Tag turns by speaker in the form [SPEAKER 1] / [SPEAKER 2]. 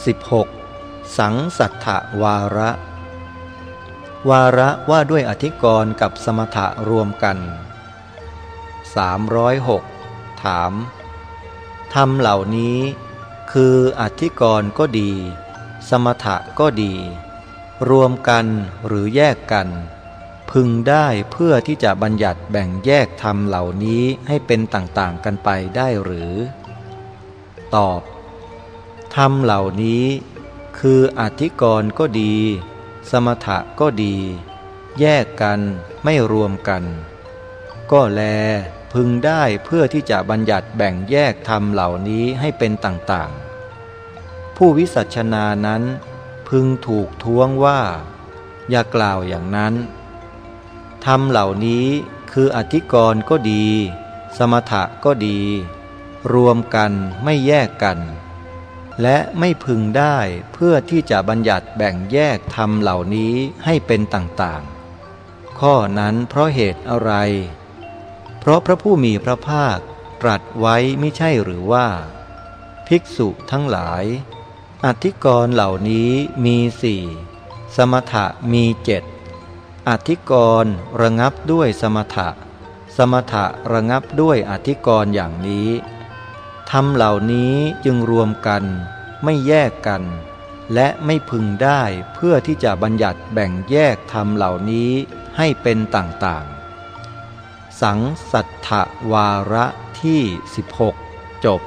[SPEAKER 1] 16. สังสัทธวาระ วาระว่าด้วยอธิกรณ์กับสมถะรวมกัน 306 ถามธรรมเหล่านี้ คืออธิกรณ์ก็ดี สมถะก็ดี รวมกันหรือแยกกัน พึงได้เพื่อที่จะบัญญัติแบ่งแยกธรรมเหล่านี้ให้เป็นต่างๆกันไปได้หรือ ตอบ ธรรมเหล่านี้คืออธิกรณ์ก็ดี สมถะก็ดี แยกกันไม่รวมกัน ก็แลพึงได้เพื่อที่จะบัญญัติแบ่งแยกธรรมเหล่านี้ให้เป็นต่างๆ ผู้วิสัชนานั้น พึงถูกท้วงว่า อย่ากล่าวอย่างนั้นธรรมเหล่านี้คืออธิกรณ์ก็ดี สมถะก็ดี รวมกันไม่แยกกัน และไม่พึงได้เพื่อที่จะบัญญัติแบ่งแยกธรรมเหล่านี้ให้เป็นต่างๆ ข้อนั้นเพราะเหตุอะไร เพราะพระผู้มีพระภาคตรัสไว้ไม่ใช่หรือว่า ภิกษุทั้งหลาย อธิกรณ์เหล่านี้มีสี่สมถะมีเจ็ดอธิกรณ์ระงับด้วยสมถะ สมถะระงับด้วยอธิกรณ์อย่างนี้ ธรรมเหล่านี้จึงรวมกันไม่แยกกัน และไม่พึงได้เพื่อที่จะบัญญัติแบ่งแยกธรรมเหล่านี้ให้เป็นต่างๆ สังสัทธวาระที่ 16 จบ